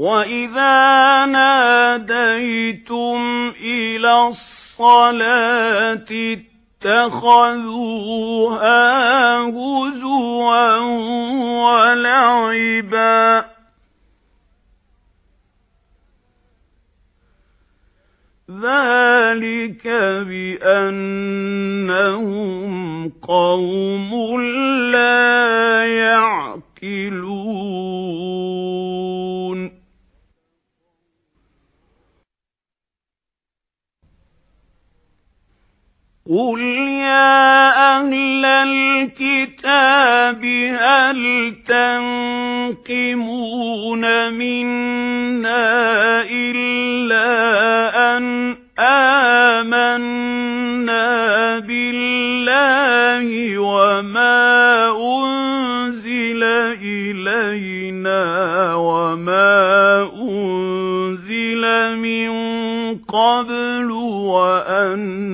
وَإِذَا نَادَيْتُمْ إِلَى الصَّلَاةِ اتَّخَذُوهَا هُزُوًا وَلَعِبًا ذَلِكَ بِأَنَّهُمْ قَوْمٌ لَّا قُلْ يَا أَهْلَ الْكِتَابِ هَلْ تَنقِمُونَ مِنَّا إِلَّا أَن آمَنَّا بِاللَّهِ وَمَا أُنزِلَ إِلَيْنَا وَمَا أُنزِلَ مِن قَبْلُ وَأَنَّ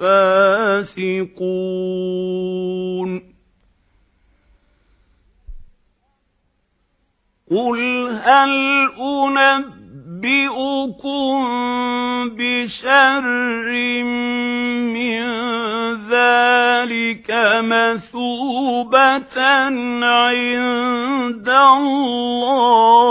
فَاسِقُونَ. قُلْ هَلْ أُنَبِّئُكُم بِشَرٍّ مِّن ذَلِكَ مَثُوبَةً عِندَ اللَّهِ؟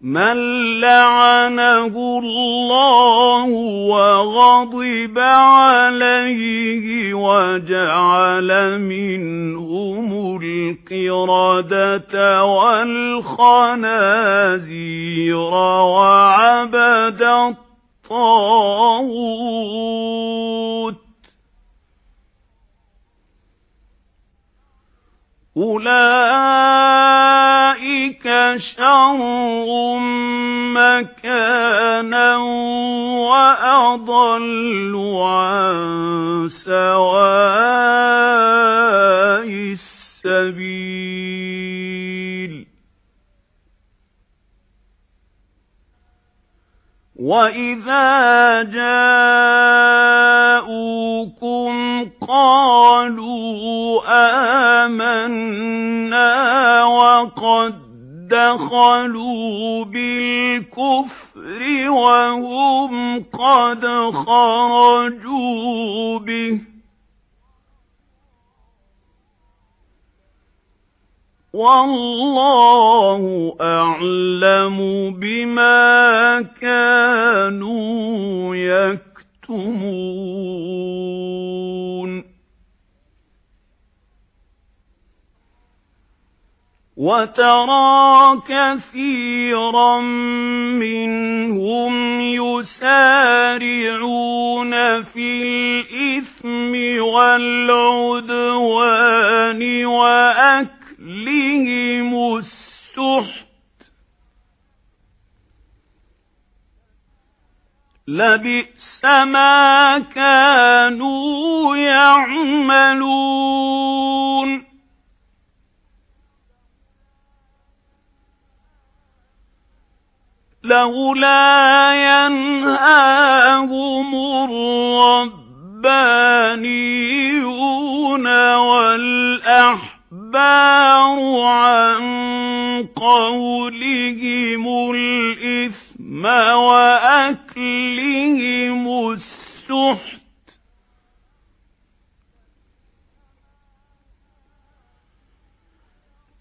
مَن لَّعَنَهُ اللَّهُ وَغَضِبَ عَلَيْهِ وَجَعَلَ مِنْهُمُ الْقِرَدَةَ وَالْخَنَازِيرَ وَعَبَدَ الطَّاغُوتَ أُولَئِكَ شَرٌّ مَكَانًا وَأَضَلُّ عَن سَوَاءِ السَّبِيلِ. وَإِذَا جَاءُوكُمْ قَالُوا آمَنَّا وَقَدْ دَخَلُوا بِالْكُفْرِ وَهُمْ قَدْ خَرَجُوا بِهِ. وَاللَّهُ أَعْلَمُ بِمَا كَانُوا يَكْتُمُونَ. وَتَرَى كَثِيرًا مِنْهُمْ يُسَارِعُونَ فِي الْإِثْمِ وَالْعُدْوَانِ وَأَكْلِهِمُ السُّحْتَ. لَبِئْسَ مَا كَانُوا يَعْمَلُونَ. لَوْلَا يَنْهَاهُمُ الرَّبَّانِيُّونَ وَالْأَحْبَارُ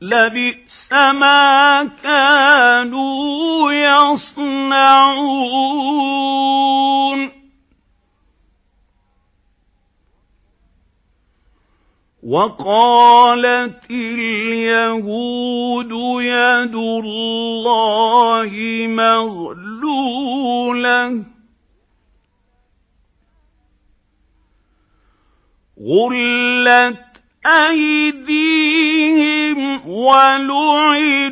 لَبِئْسَ مَا كَانُوا يَصْنَعُونَ. وَقَالَتِ الْيَهُودُ يَدُ اللَّهِ مَغْلُولَةٌ. غُلَّتْ أَيْدِيهِمْ وَلُعِنُوا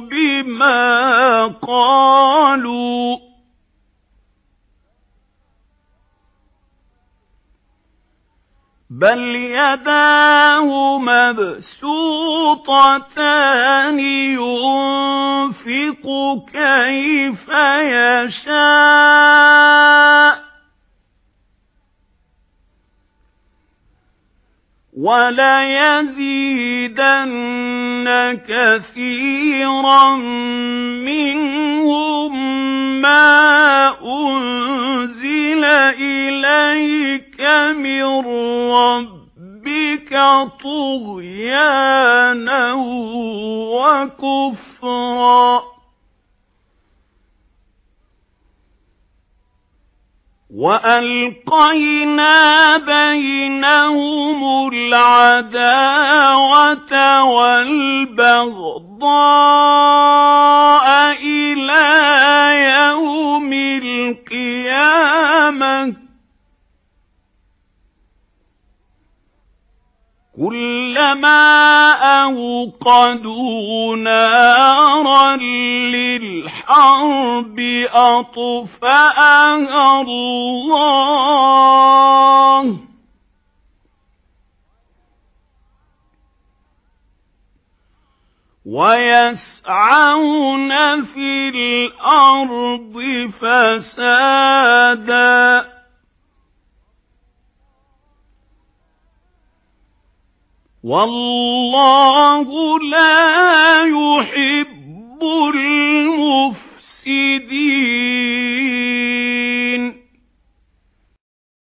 بِمَا قَالُوا. بَلْ يَدَاهُ مَبْسُوطَتَانِ يُنفِقُ كَيْفَ يَشَاءُ. وَلَيَزِيدَنَّ كَثِيرًا مِنْهُمْ مَا أُنْزِلَ إِلَيْكَ مِنْ رَبِّكَ طُغْيَانًا وَكُفْرًا. وَأَلْقَيْنَا بَيْنَهُمُ الْعَدَاوَةَ وَالْبَغْضَاءَ إِلَى يَوْمِ الْقِيَامَةِ كُلَّمَا أَوْقَدُوا نَارًا لِلْحَرْبِ أَطْفَأَهَا اللَّهُ. وَيَسْعَوْنَ فِي الْأَرْضِ فَسَادًا. وَاللَّهُ لَا يُحِبُّ مفسدين